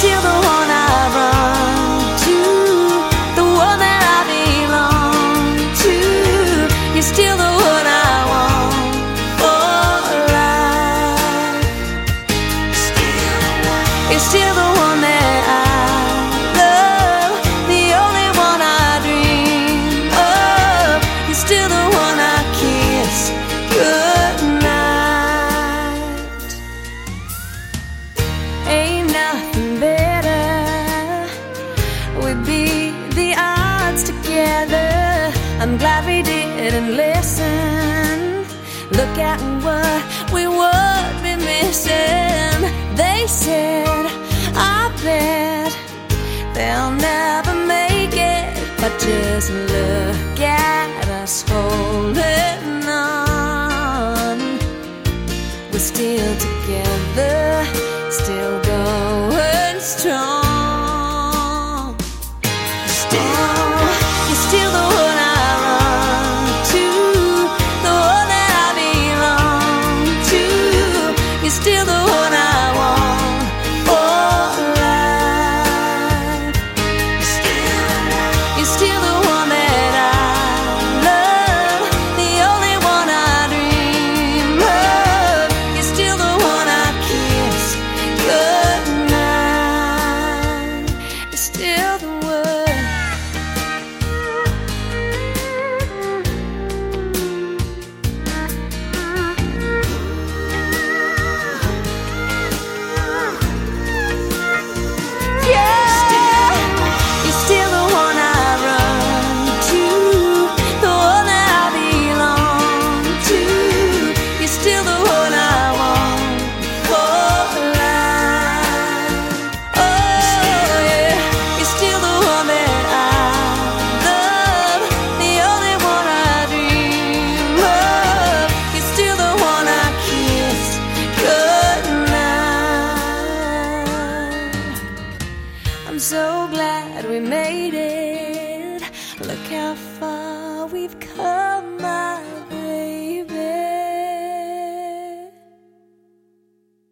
you're still the one together. I'm glad we didn't listen. Look at what we would be missing. They said, I bet they'll never make it. But just look at us holding on. We're still together, still going strong. I'm so glad we made it. Look how far we've come.